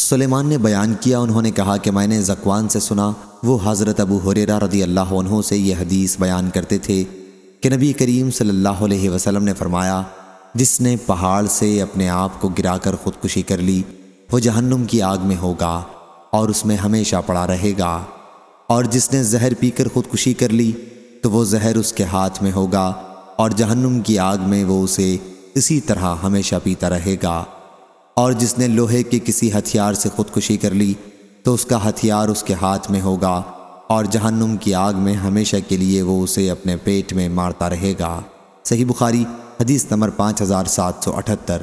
سلیمان نے بیان کیا، انہوں نے کہا کہ میں نے زکوان سے سنا، وہ حضرت ابو حریرہ رضی اللہ عنہ سے یہ حدیث بیان کرتے تھے کہ نبی کریم صلی اللہ علیہ وسلم نے فرمایا، جس نے پہاڑ سے اپنے آپ کو گرا کر خودکشی کر لی، وہ جہنم کی آگ میں ہوگا اور اس میں ہمیشہ پڑا رہے گا۔ اور جس نے زہر پی کر خودکشی کر لی، تو وہ زہر اس کے ہاتھ میں ہوگا اور جہنم کی آگ میں وہ اسے اسی طرح ہمیشہ پیتا رہے گا۔ اور جس نے لوہے کے کسی ہتھیار سے خودکشی کر لی، تو اس کا ہتھیار اس کے ہاتھ میں ہوگا، اور جہنم کی آگ میں ہمیشہ کے لیے وہ اسے اپنے پیٹ میں مارتا رہے گا۔ صحیح بخاری، حدیث نمبر پانچ ہزار سات سو اٹھتر۔